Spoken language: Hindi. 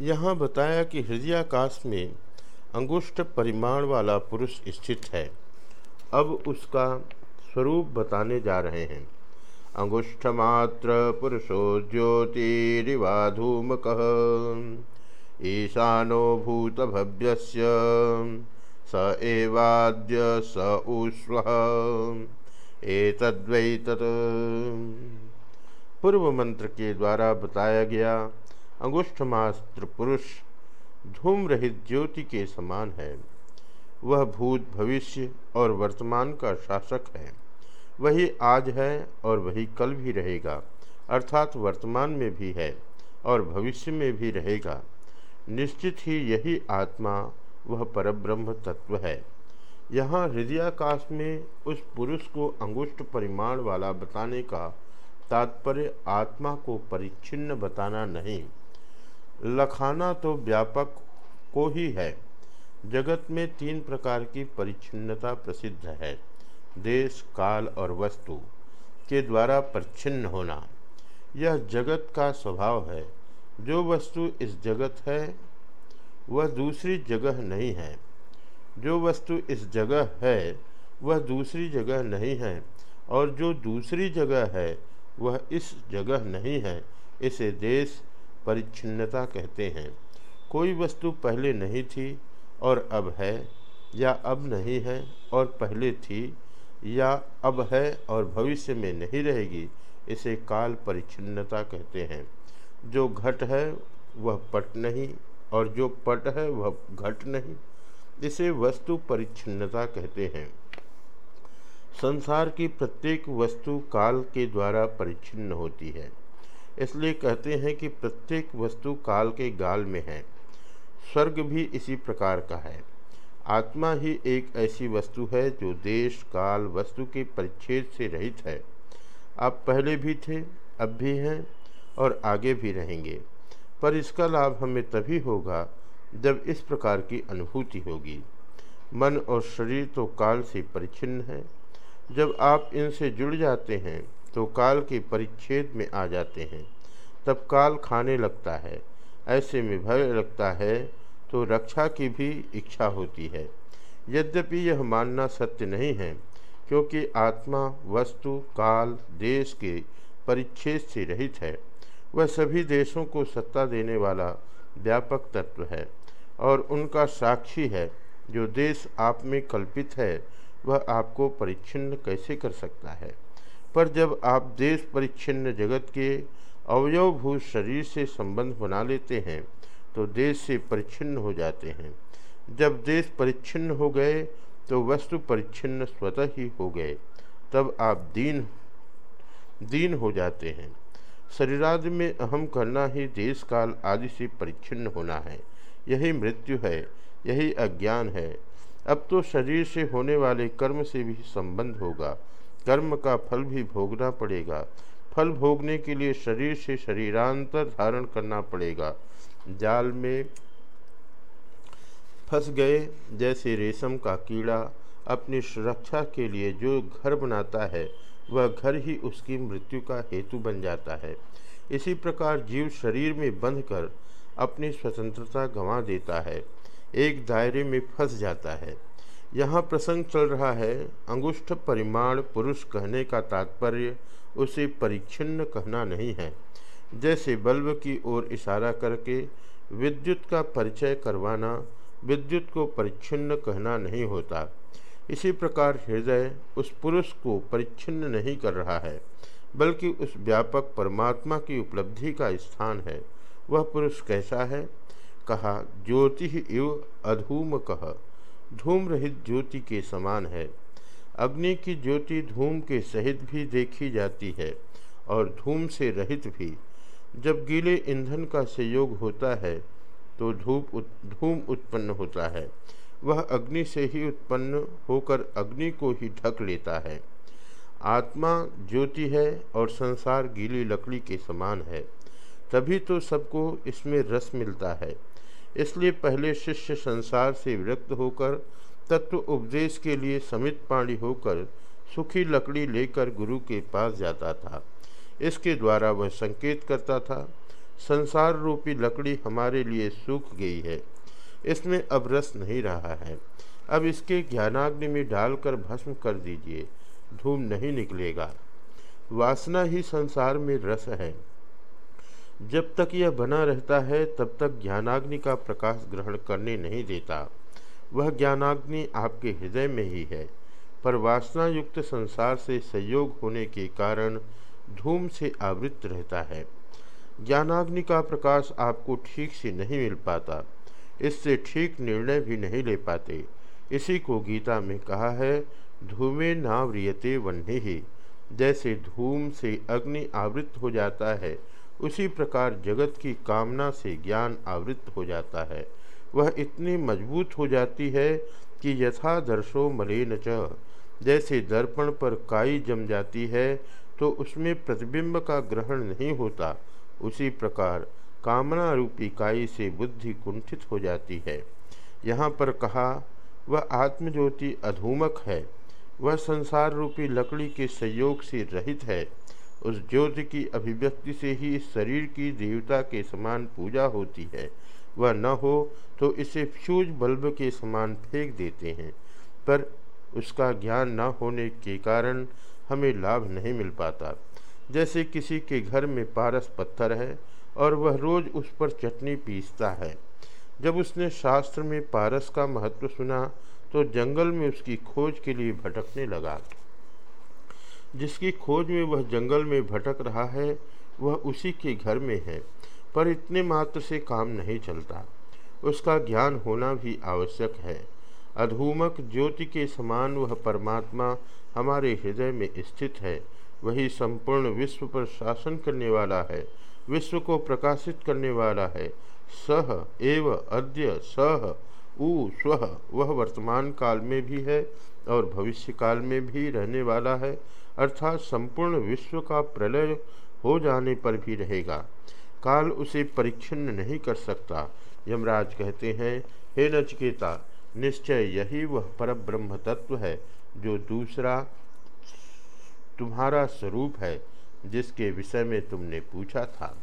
यहाँ बताया कि हृदयाकाश में अंगुष्ठ परिमाण वाला पुरुष स्थित है। अब उसका स्वरूप बताने जा रहे हैं। अंगुष्ठमात्र पुरुषो ज्योतिरिवाधूमक, ईशानो भूत भव्य स एवाद्य स ऊष्व, एतद्वै तत्। पूर्व मंत्र के द्वारा बताया गया अंगुष्ठमास्त्र पुरुष धूम रहित ज्योति के समान है। वह भूत भविष्य और वर्तमान का शासक है। वही आज है और वही कल भी रहेगा, अर्थात वर्तमान में भी है और भविष्य में भी रहेगा। निश्चित ही यही आत्मा, वह परब्रह्म तत्व है। यहाँ हृदयाकाश में उस पुरुष को अंगुष्ठ परिमाण वाला बताने का तात्पर्य आत्मा को परिच्छिन्न बताना नहीं। लखाना तो व्यापक को ही है। जगत में तीन प्रकार की परिच्छिन्नता प्रसिद्ध है, देश, काल और वस्तु, के द्वारा परिच्छिन्न होना। यह जगत का स्वभाव है। जो वस्तु इस जगत है, वह दूसरी जगह नहीं है। जो वस्तु इस जगह है, वह दूसरी जगह नहीं है, और जो दूसरी जगह है, वह इस जगह नहीं है। इसे देश परिच्छिन्नता कहते हैं। कोई वस्तु पहले नहीं थी और अब है, या अब नहीं है और पहले थी, या अब है और भविष्य में नहीं रहेगी, इसे काल परिच्छिन्नता कहते हैं। जो घट है, वह पट नहीं, और जो पट है, वह घट नहीं, इसे वस्तु परिच्छिन्नता कहते हैं। संसार की प्रत्येक वस्तु काल के द्वारा परिच्छिन्न होती है। इसलिए कहते हैं कि प्रत्येक वस्तु काल के गाल में है। स्वर्ग भी इसी प्रकार का है। आत्मा ही एक ऐसी वस्तु है जो देश, काल, वस्तु के परिच्छेद से रहित है। आप पहले भी थे, अब भी हैं और आगे भी रहेंगे। पर इसका लाभ हमें तभी होगा जब इस प्रकार की अनुभूति होगी। मन और शरीर तो काल से परिच्छिन्न है। जब आप इनसे जुड़ जाते हैं तो काल के परिच्छेद में आ जाते हैं। तब काल खाने लगता है। ऐसे में भय लगता है तो रक्षा की भी इच्छा होती है। यद्यपि यह मानना सत्य नहीं है, क्योंकि आत्मा, वस्तु, काल, देश के परिच्छेद से रहित है। वह सभी देशों को सत्ता देने वाला व्यापक तत्व है, और उनका साक्षी है। जो देश आप में कल्पित है, वह आपको परिच्छिन्न कैसे कर सकता है? पर जब आप देश परिच्छिन्न जगत के अवयवभूत शरीर से संबंध बना लेते हैं तो देश से परिच्छिन्न हो जाते हैं। जब देश परिच्छिन्न हो गए तो वस्तु परिच्छिन्न स्वतः ही हो गए। तब आप दीन दीन हो जाते हैं। शरीरादि में अहम करना ही देश काल आदि से परिच्छिन्न होना है। यही मृत्यु है, यही अज्ञान है। अब तो शरीर से होने वाले कर्म से भी संबंध होगा। कर्म का फल भी भोगना पड़ेगा। फल भोगने के लिए शरीर से शरीरांतर धारण करना पड़ेगा। जाल में फंस गए जैसे रेशम का कीड़ा अपनी सुरक्षा के लिए जो घर बनाता है, वह घर ही उसकी मृत्यु का हेतु बन जाता है। इसी प्रकार जीव शरीर में बंधकर अपनी स्वतंत्रता गंवा देता है। एक दायरे में फंस जाता है। यहाँ प्रसंग चल रहा है, अंगुष्ठ परिमाण पुरुष कहने का तात्पर्य उसे परिच्छिन्न कहना नहीं है। जैसे बल्ब की ओर इशारा करके विद्युत का परिचय करवाना, विद्युत को परिच्छिन्न कहना नहीं होता। इसी प्रकार हृदय उस पुरुष को परिच्छिन्न नहीं कर रहा है, बल्कि उस व्यापक परमात्मा की उपलब्धि का स्थान है। वह पुरुष कैसा है? कहा, ज्योति इव अधूम कह धूम रहित ज्योति के समान है। अग्नि की ज्योति धूम के सहित भी देखी जाती है और धूम से रहित भी। जब गीले ईंधन का संयोग होता है तो धूप उत, धूम उत्पन्न होता है। वह अग्नि से ही उत्पन्न होकर अग्नि को ही ढक लेता है। आत्मा ज्योति है और संसार गीली लकड़ी के समान है। तभी तो सबको इसमें रस मिलता है। इसलिए पहले शिष्य संसार से विरक्त होकर तत्व उपदेश के लिए समित पाणी होकर सुखी लकड़ी लेकर गुरु के पास जाता था। इसके द्वारा वह संकेत करता था, संसार रूपी लकड़ी हमारे लिए सूख गई है, इसमें अब रस नहीं रहा है। अब इसके ज्ञानाग्नि में डालकर भस्म कर दीजिए, धूम नहीं निकलेगा। वासना ही संसार में रस है। जब तक यह बना रहता है, तब तक ज्ञानाग्नि का प्रकाश ग्रहण करने नहीं देता। वह ज्ञानाग्नि आपके हृदय में ही है। पर वासना युक्त संसार से संयोग होने के कारण धूम से आवृत रहता है। ज्ञानाग्नि का प्रकाश आपको ठीक से नहीं मिल पाता। इससे ठीक निर्णय भी नहीं ले पाते। इसी को गीता में कहा है, धूमे नाव्रियते वन्य ही जैसे धूम से अग्नि आवृत हो जाता है उसी प्रकार जगत की कामना से ज्ञान आवृत्त हो जाता है। वह इतनी मज़बूत हो जाती है कि यथा दर्शो मलेन च। जैसे दर्पण पर काई जम जाती है तो उसमें प्रतिबिंब का ग्रहण नहीं होता। उसी प्रकार कामना रूपी काई से बुद्धि कुंठित हो जाती है। यहाँ पर कहा, वह आत्मज्योति अधूमक है। वह संसार रूपी लकड़ी के संयोग से रहित है। उस ज्योति की अभिव्यक्ति से ही शरीर की देवता के समान पूजा होती है। वह न हो तो इसे फ्यूज बल्ब के समान फेंक देते हैं। पर उसका ज्ञान न होने के कारण हमें लाभ नहीं मिल पाता। जैसे किसी के घर में पारस पत्थर है और वह रोज़ उस पर चटनी पीसता है। जब उसने शास्त्र में पारस का महत्व सुना तो जंगल में उसकी खोज के लिए भटकने लगा। जिसकी खोज में वह जंगल में भटक रहा है, वह उसी के घर में है, पर इतने मात्र से काम नहीं चलता। उसका ज्ञान होना भी आवश्यक है। अधूमक ज्योति के समान वह परमात्मा हमारे हृदय में स्थित है। वही संपूर्ण विश्व पर शासन करने वाला है, विश्व को प्रकाशित करने वाला है। सह एव अद्य सह उ स्व वह वर्तमान काल में भी है और भविष्य काल में भी रहने वाला है। अर्थात संपूर्ण विश्व का प्रलय हो जाने पर भी रहेगा। काल उसे परिच्छिन्न नहीं कर सकता। यमराज कहते हैं, हे नचकेता, निश्चय यही वह पर ब्रह्म तत्व है जो दूसरा तुम्हारा स्वरूप है, जिसके विषय में तुमने पूछा था।